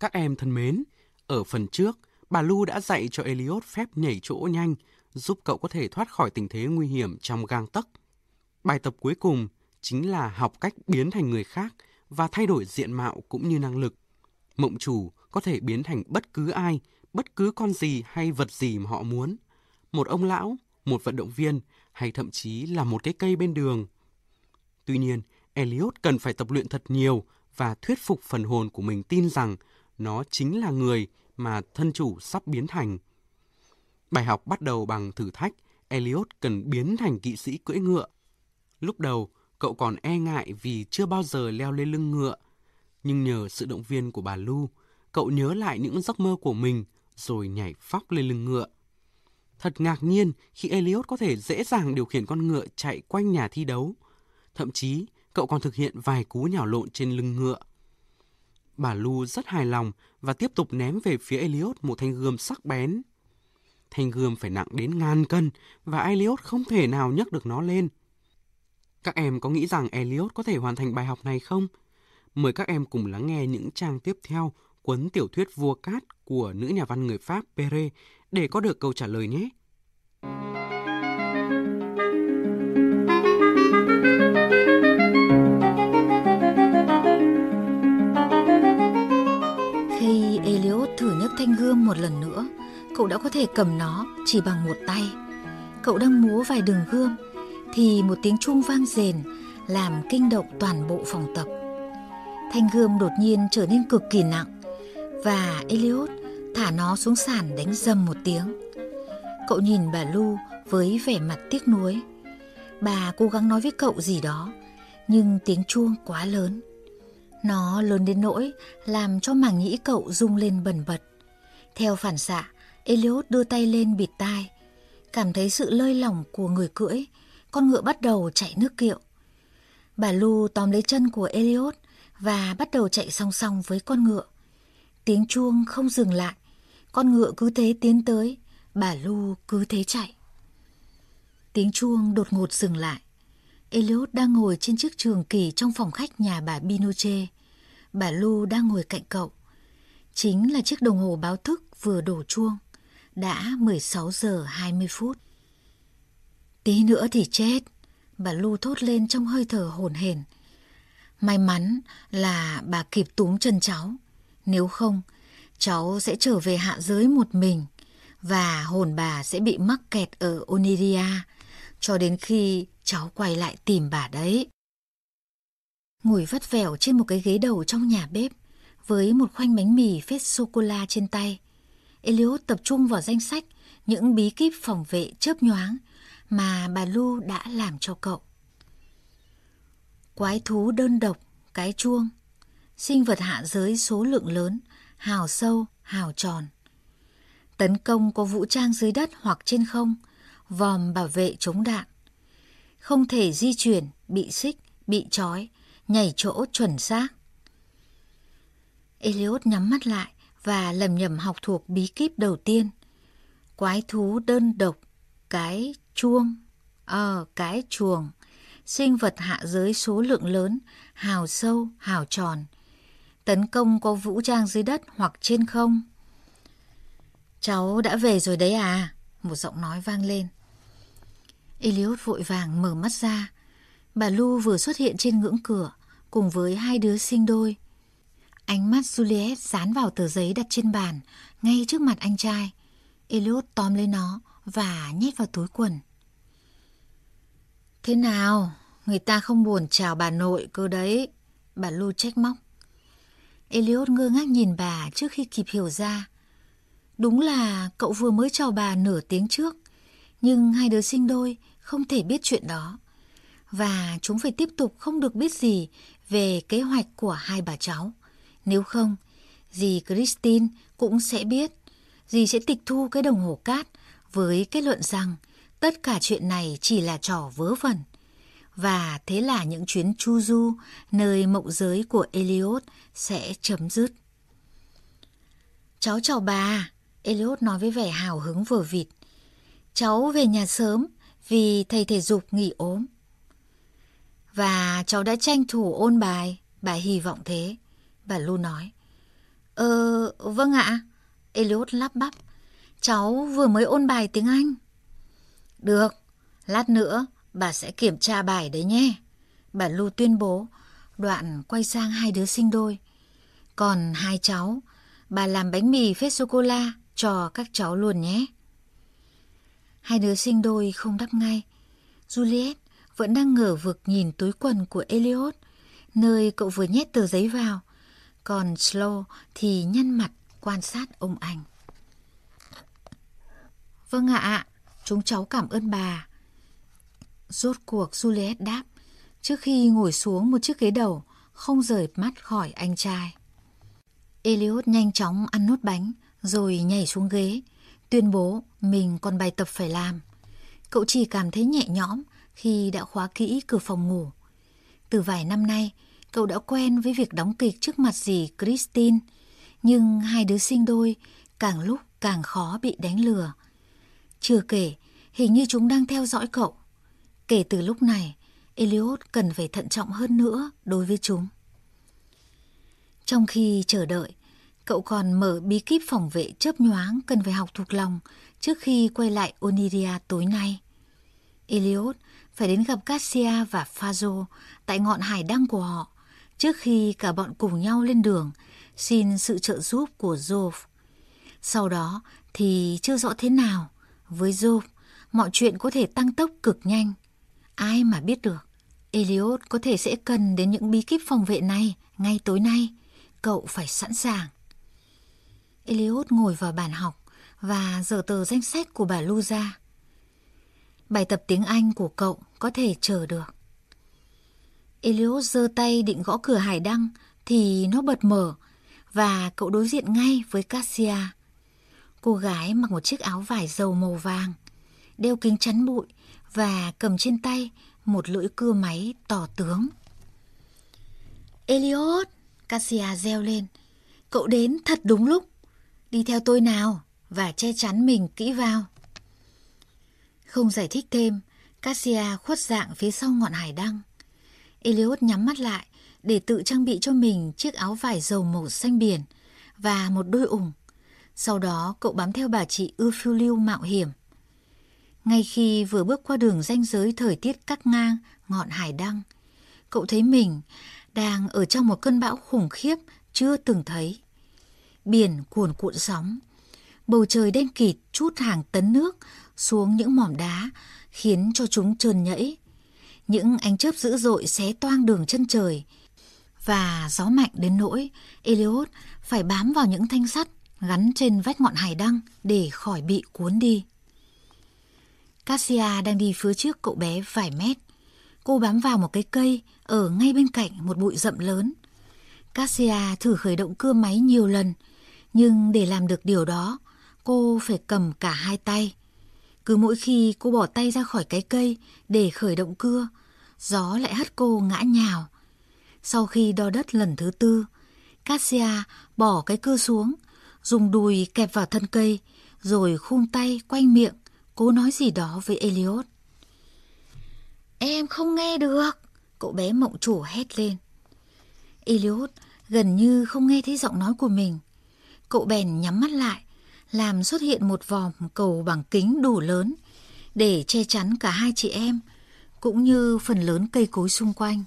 Các em thân mến, ở phần trước, bà Lu đã dạy cho Elliot phép nhảy chỗ nhanh, giúp cậu có thể thoát khỏi tình thế nguy hiểm trong gang tấc. Bài tập cuối cùng chính là học cách biến thành người khác và thay đổi diện mạo cũng như năng lực. Mộng chủ có thể biến thành bất cứ ai, bất cứ con gì hay vật gì mà họ muốn. Một ông lão, một vận động viên hay thậm chí là một cái cây bên đường. Tuy nhiên, Elliot cần phải tập luyện thật nhiều và thuyết phục phần hồn của mình tin rằng nó chính là người mà thân chủ sắp biến thành. Bài học bắt đầu bằng thử thách Elliot cần biến thành kỵ sĩ cưỡi ngựa. Lúc đầu, cậu còn e ngại vì chưa bao giờ leo lên lưng ngựa. Nhưng nhờ sự động viên của bà Lu, cậu nhớ lại những giấc mơ của mình rồi nhảy phóc lên lưng ngựa. Thật ngạc nhiên khi Elliot có thể dễ dàng điều khiển con ngựa chạy quanh nhà thi đấu. Thậm chí, cậu còn thực hiện vài cú nhào lộn trên lưng ngựa. Bà Lu rất hài lòng và tiếp tục ném về phía Elliot một thanh gươm sắc bén. Thanh gươm phải nặng đến ngàn cân và Elliot không thể nào nhấc được nó lên. Các em có nghĩ rằng Elliot có thể hoàn thành bài học này không? Mời các em cùng lắng nghe những trang tiếp theo cuốn tiểu thuyết Vua Cát của nữ nhà văn người Pháp Pere để có được câu trả lời nhé. Gươm một lần nữa, cậu đã có thể cầm nó chỉ bằng một tay. Cậu đang múa vài đường gươm thì một tiếng chuông vang rền làm kinh động toàn bộ phòng tập. Thanh gươm đột nhiên trở nên cực kỳ nặng và Elliot thả nó xuống sàn đánh dầm một tiếng. Cậu nhìn bà Lu với vẻ mặt tiếc nuối. Bà cố gắng nói với cậu gì đó, nhưng tiếng chuông quá lớn. Nó lớn đến nỗi làm cho màng nhĩ cậu rung lên bần bật. Theo phản xạ, Elliot đưa tay lên bịt tai, cảm thấy sự lơi lỏng của người cưỡi, con ngựa bắt đầu chạy nước kiệu. Bà Lu tóm lấy chân của Elliot và bắt đầu chạy song song với con ngựa. Tiếng chuông không dừng lại, con ngựa cứ thế tiến tới, bà Lu cứ thế chạy. Tiếng chuông đột ngột dừng lại. Elliot đang ngồi trên chiếc trường kỳ trong phòng khách nhà bà Binoche. Bà Lu đang ngồi cạnh cậu. Chính là chiếc đồng hồ báo thức vừa đổ chuông. Đã 16 giờ 20 phút. Tí nữa thì chết. Bà Lu thốt lên trong hơi thở hồn hển. May mắn là bà kịp túm chân cháu. Nếu không, cháu sẽ trở về hạ giới một mình và hồn bà sẽ bị mắc kẹt ở Oniria cho đến khi cháu quay lại tìm bà đấy. Ngồi vắt vẻo trên một cái ghế đầu trong nhà bếp với một khoanh bánh mì phết sô-cô-la trên tay. Eliud tập trung vào danh sách những bí kíp phòng vệ chớp nhoáng mà bà Lu đã làm cho cậu. Quái thú đơn độc, cái chuông, sinh vật hạ giới số lượng lớn, hào sâu, hào tròn. Tấn công có vũ trang dưới đất hoặc trên không, vòm bảo vệ chống đạn. Không thể di chuyển, bị xích, bị trói, nhảy chỗ chuẩn xác. Elliot nhắm mắt lại và lầm nhầm học thuộc bí kíp đầu tiên. Quái thú đơn độc, cái chuông, ờ, cái chuồng, sinh vật hạ giới số lượng lớn, hào sâu, hào tròn, tấn công có vũ trang dưới đất hoặc trên không. Cháu đã về rồi đấy à? Một giọng nói vang lên. Eliot vội vàng mở mắt ra. Bà Lu vừa xuất hiện trên ngưỡng cửa cùng với hai đứa sinh đôi. Ánh mắt Juliet dán vào tờ giấy đặt trên bàn ngay trước mặt anh trai. Eliot tóm lấy nó và nhét vào túi quần. Thế nào? Người ta không buồn chào bà nội cơ đấy. Bà Lu trách móc. Elliot ngơ ngác nhìn bà trước khi kịp hiểu ra. Đúng là cậu vừa mới chào bà nửa tiếng trước, nhưng hai đứa sinh đôi không thể biết chuyện đó. Và chúng phải tiếp tục không được biết gì về kế hoạch của hai bà cháu. Nếu không, dì Christine cũng sẽ biết. Dì sẽ tịch thu cái đồng hồ cát với kết luận rằng tất cả chuyện này chỉ là trò vớ vẩn. Và thế là những chuyến chu du nơi mộng giới của Elliot sẽ chấm dứt. Cháu chào bà, Elliot nói với vẻ hào hứng vừa vịt. Cháu về nhà sớm vì thầy thể dục nghỉ ốm. Và cháu đã tranh thủ ôn bài, bà hy vọng thế. Bà Lu nói. Ờ, vâng ạ. Elliot lắp bắp. Cháu vừa mới ôn bài tiếng Anh. Được, lát nữa bà sẽ kiểm tra bài đấy nhé. Bà Lu tuyên bố, đoạn quay sang hai đứa sinh đôi. Còn hai cháu, bà làm bánh mì phết sô-cô-la cho các cháu luôn nhé. Hai đứa sinh đôi không đáp ngay. Juliet vẫn đang ngờ vực nhìn túi quần của Elliot, nơi cậu vừa nhét tờ giấy vào. Còn Slow thì nhăn mặt quan sát ông anh. Vâng ạ, chúng cháu cảm ơn bà. Rốt cuộc Juliet đáp, trước khi ngồi xuống một chiếc ghế đầu, không rời mắt khỏi anh trai. Elliot nhanh chóng ăn nốt bánh, rồi nhảy xuống ghế, tuyên bố mình còn bài tập phải làm. Cậu chỉ cảm thấy nhẹ nhõm khi đã khóa kỹ cửa phòng ngủ. Từ vài năm nay, cậu đã quen với việc đóng kịch trước mặt dì Christine, nhưng hai đứa sinh đôi càng lúc càng khó bị đánh lừa. Chưa kể, hình như chúng đang theo dõi cậu. Kể từ lúc này, Elliot cần phải thận trọng hơn nữa đối với chúng. Trong khi chờ đợi, cậu còn mở bí kíp phòng vệ chớp nhoáng cần phải học thuộc lòng trước khi quay lại Oniria tối nay. Elliot phải đến gặp Cassia và Fazo tại ngọn hải đăng của họ trước khi cả bọn cùng nhau lên đường xin sự trợ giúp của Job. Sau đó thì chưa rõ thế nào, với Job, mọi chuyện có thể tăng tốc cực nhanh. Ai mà biết được, Elliot có thể sẽ cần đến những bí kíp phòng vệ này ngay tối nay. Cậu phải sẵn sàng. Elliot ngồi vào bàn học và dở tờ danh sách của bà Lu ra. Bài tập tiếng Anh của cậu có thể chờ được. Elios giơ tay định gõ cửa hải đăng thì nó bật mở và cậu đối diện ngay với Cassia. Cô gái mặc một chiếc áo vải dầu màu vàng, đeo kính chắn bụi và cầm trên tay một lưỡi cưa máy tỏ tướng. Elios, Cassia reo lên. Cậu đến thật đúng lúc. Đi theo tôi nào và che chắn mình kỹ vào. Không giải thích thêm, Cassia khuất dạng phía sau ngọn hải đăng. Elliot nhắm mắt lại để tự trang bị cho mình chiếc áo vải dầu màu xanh biển và một đôi ủng. Sau đó cậu bám theo bà chị ưa phiêu lưu mạo hiểm. Ngay khi vừa bước qua đường ranh giới thời tiết cắt ngang ngọn hải đăng, cậu thấy mình đang ở trong một cơn bão khủng khiếp chưa từng thấy. Biển cuồn cuộn sóng, bầu trời đen kịt chút hàng tấn nước xuống những mỏm đá khiến cho chúng trơn nhẫy. Những ánh chớp dữ dội xé toang đường chân trời và gió mạnh đến nỗi Eliot phải bám vào những thanh sắt gắn trên vách ngọn hải đăng để khỏi bị cuốn đi. Cassia đang đi phía trước cậu bé vài mét. Cô bám vào một cái cây ở ngay bên cạnh một bụi rậm lớn. Cassia thử khởi động cưa máy nhiều lần, nhưng để làm được điều đó, cô phải cầm cả hai tay. Cứ mỗi khi cô bỏ tay ra khỏi cái cây để khởi động cưa, gió lại hất cô ngã nhào. Sau khi đo đất lần thứ tư, Cassia bỏ cái cưa xuống, dùng đùi kẹp vào thân cây, rồi khung tay quanh miệng, cố nói gì đó với Elliot. Em không nghe được, cậu bé mộng chủ hét lên. Elliot gần như không nghe thấy giọng nói của mình. Cậu bèn nhắm mắt lại, làm xuất hiện một vòm cầu bằng kính đủ lớn để che chắn cả hai chị em, cũng như phần lớn cây cối xung quanh.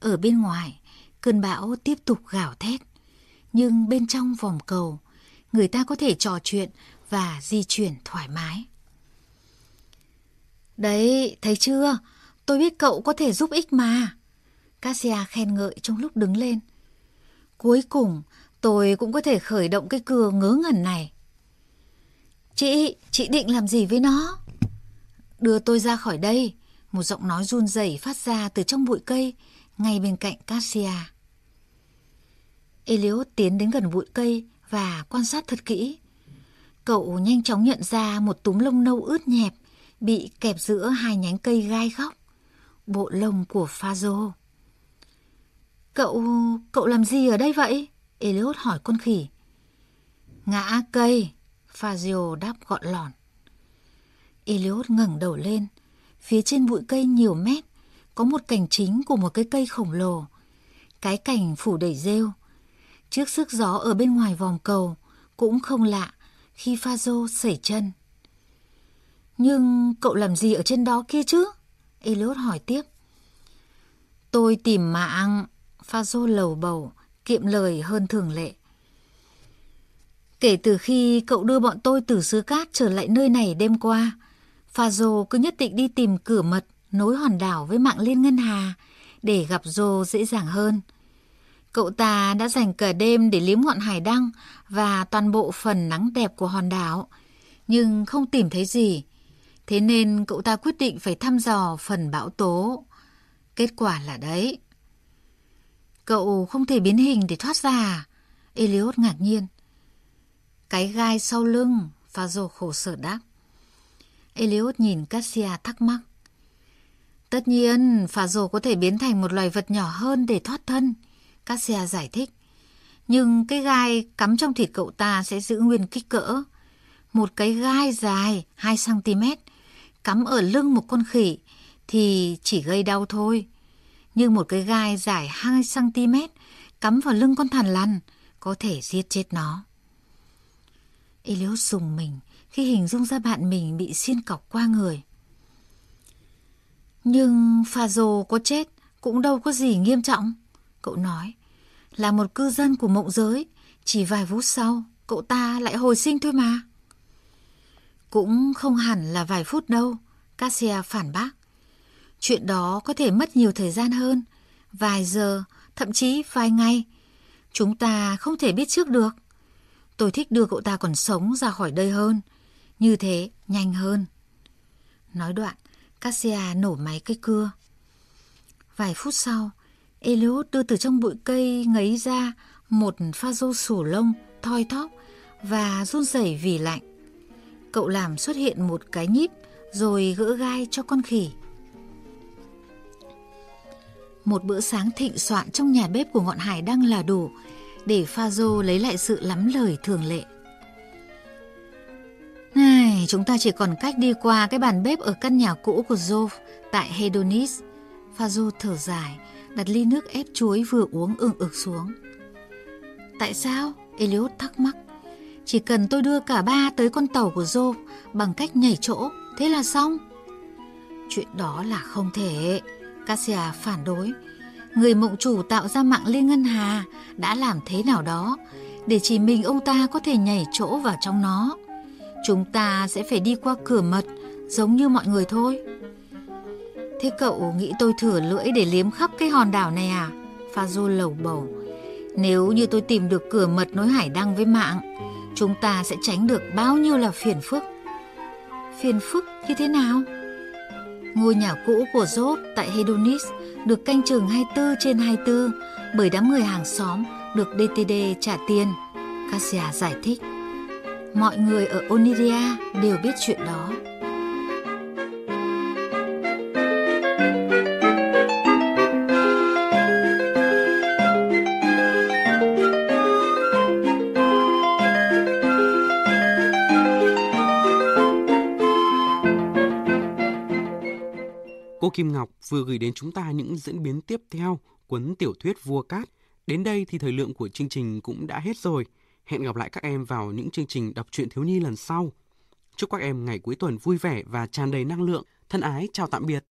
Ở bên ngoài, cơn bão tiếp tục gào thét, nhưng bên trong vòm cầu, người ta có thể trò chuyện và di chuyển thoải mái. Đấy, thấy chưa? Tôi biết cậu có thể giúp ích mà. Cassia khen ngợi trong lúc đứng lên. Cuối cùng, tôi cũng có thể khởi động cái cưa ngớ ngẩn này. Chị, chị định làm gì với nó? Đưa tôi ra khỏi đây. Một giọng nói run rẩy phát ra từ trong bụi cây, ngay bên cạnh Cassia. Eliot tiến đến gần bụi cây và quan sát thật kỹ. Cậu nhanh chóng nhận ra một túm lông nâu ướt nhẹp bị kẹp giữa hai nhánh cây gai góc. Bộ lông của Phazo. Cậu... cậu làm gì ở đây vậy? Eliot hỏi con khỉ. Ngã cây, Fazio đáp gọn lỏn. Eliot ngẩng đầu lên. Phía trên bụi cây nhiều mét, có một cành chính của một cái cây khổng lồ. Cái cành phủ đầy rêu. Trước sức gió ở bên ngoài vòng cầu cũng không lạ khi Fazio sẩy chân. Nhưng cậu làm gì ở trên đó kia chứ? Eliud hỏi tiếp. Tôi tìm mạng, Fazio lầu bầu, kiệm lời hơn thường lệ. Kể từ khi cậu đưa bọn tôi từ xứ cát trở lại nơi này đêm qua, Phazo cứ nhất định đi tìm cửa mật nối hòn đảo với mạng liên ngân hà để gặp Joe dễ dàng hơn. Cậu ta đã dành cả đêm để liếm ngọn hải đăng và toàn bộ phần nắng đẹp của hòn đảo, nhưng không tìm thấy gì. Thế nên cậu ta quyết định phải thăm dò phần bão tố. Kết quả là đấy. Cậu không thể biến hình để thoát ra à? Elliot ngạc nhiên. Cái gai sau lưng, Fazo khổ sở đáp. Eliud nhìn Cassia thắc mắc. Tất nhiên, Fazo có thể biến thành một loài vật nhỏ hơn để thoát thân. Cassia giải thích. Nhưng cái gai cắm trong thịt cậu ta sẽ giữ nguyên kích cỡ. Một cái gai dài 2cm cắm ở lưng một con khỉ thì chỉ gây đau thôi. Nhưng một cái gai dài 2cm cắm vào lưng con thằn lằn có thể giết chết nó. Elios sùng mình khi hình dung ra bạn mình bị xiên cọc qua người. Nhưng Fazo có chết cũng đâu có gì nghiêm trọng, cậu nói. Là một cư dân của mộng giới, chỉ vài phút sau, cậu ta lại hồi sinh thôi mà. Cũng không hẳn là vài phút đâu, Cassia phản bác. Chuyện đó có thể mất nhiều thời gian hơn, vài giờ, thậm chí vài ngày. Chúng ta không thể biết trước được. Tôi thích đưa cậu ta còn sống ra khỏi đây hơn. Như thế, nhanh hơn. Nói đoạn, Cassia nổ máy cây cưa. Vài phút sau, Eliot đưa từ trong bụi cây ngấy ra một pha dâu sủ lông thoi thóp và run rẩy vì lạnh. Cậu làm xuất hiện một cái nhíp rồi gỡ gai cho con khỉ. Một bữa sáng thịnh soạn trong nhà bếp của ngọn hải đăng là đủ để Phazo lấy lại sự lắm lời thường lệ. Này, chúng ta chỉ còn cách đi qua cái bàn bếp ở căn nhà cũ của Jove tại Hedonis. Phazo thở dài, đặt ly nước ép chuối vừa uống ưng ực xuống. Tại sao? Eliot thắc mắc. Chỉ cần tôi đưa cả ba tới con tàu của Jove bằng cách nhảy chỗ, thế là xong. Chuyện đó là không thể. Cassia phản đối. Người mộng chủ tạo ra mạng liên ngân hà đã làm thế nào đó để chỉ mình ông ta có thể nhảy chỗ vào trong nó. Chúng ta sẽ phải đi qua cửa mật giống như mọi người thôi. Thế cậu nghĩ tôi thừa lưỡi để liếm khắp cái hòn đảo này à? Pha Du lầu bầu. Nếu như tôi tìm được cửa mật nối hải đăng với mạng, chúng ta sẽ tránh được bao nhiêu là phiền phức. Phiền phức như thế nào? Ngôi nhà cũ của Job tại Hedonis được canh chừng 24 trên 24 bởi đám người hàng xóm được DTD trả tiền. Cassia giải thích. Mọi người ở Oniria đều biết chuyện đó. Cô Kim Ngọc vừa gửi đến chúng ta những diễn biến tiếp theo cuốn tiểu thuyết Vua Cát. Đến đây thì thời lượng của chương trình cũng đã hết rồi. Hẹn gặp lại các em vào những chương trình đọc truyện thiếu nhi lần sau. Chúc các em ngày cuối tuần vui vẻ và tràn đầy năng lượng. Thân ái, chào tạm biệt.